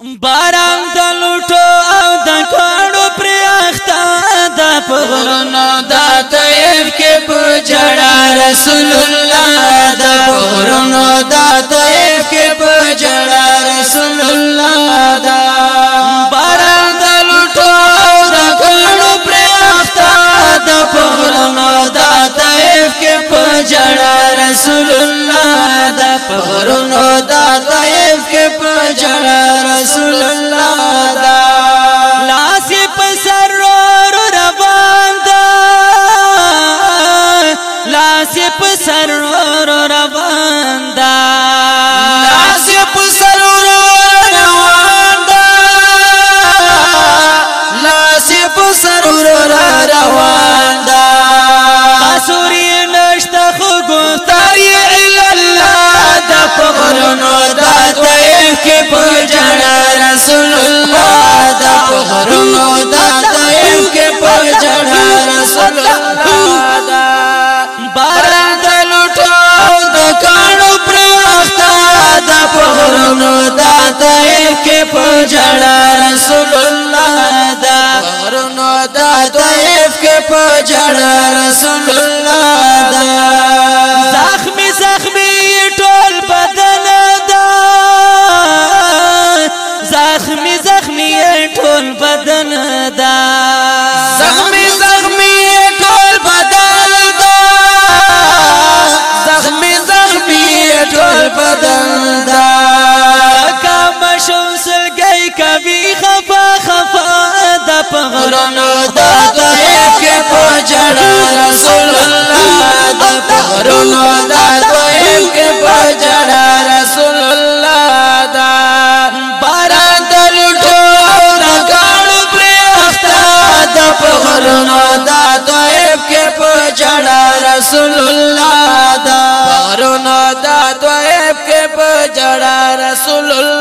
باران د لټو او د کړو پر اختا د پغرونو د طيب کې پجړا رسول لاس په سرور رسول الله دا زخمی زخمی ټول بدن دا۔ زخمی زخمی ټول بدن دا۔ زخمی زخمی ټول بدن دا۔ زخمی زخمی ټول بدن دا۔ کم شو سلګي کوي رسول الله دا پغرونو دا طيب کې پجړا رسول الله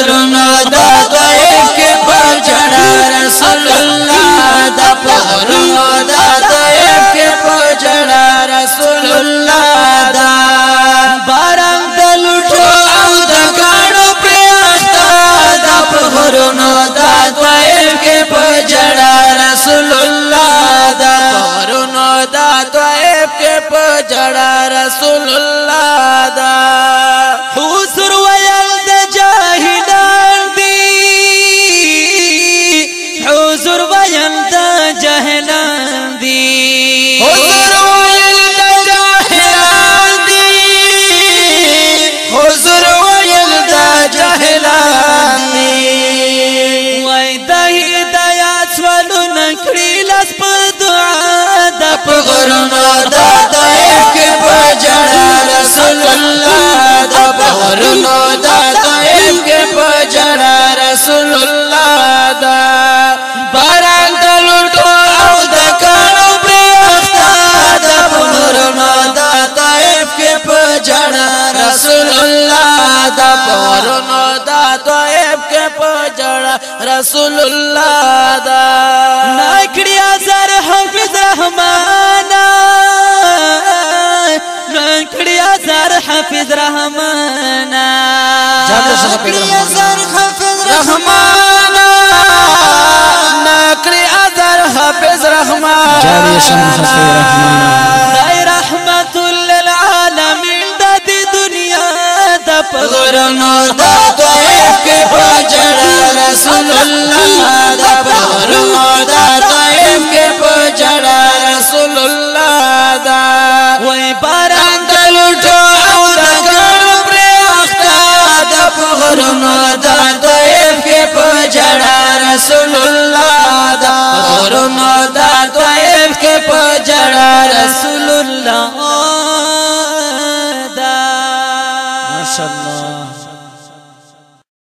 د پغرونو دا طيب کې پجړا رسول الله د پغرونو دا طيب کې پجړا رسول الله دا باران د لټو او د کاڼو پرختا د پغرونو دا طيب کې پجړا رسول الله دا پغرونو دا طيب کې پجړا رسول الله رسول الله دا باران دلور کو او د کانو پر اختا دا پنورما دا طائف کې پجړا رسول الله دا پنورما دا طائف کې پجړا رسول الله دا نکړی ازر حافظ رحمان نکړی ازر حافظ رحمان جام حافظ رحمان زر حافظ رحمان نکړی زر حافظ رحمان جابر شاه حافظ رحمان. دای رحمت للعالمین د دې دنیا د پغرونو د طيب کې پجړا رسول الله لا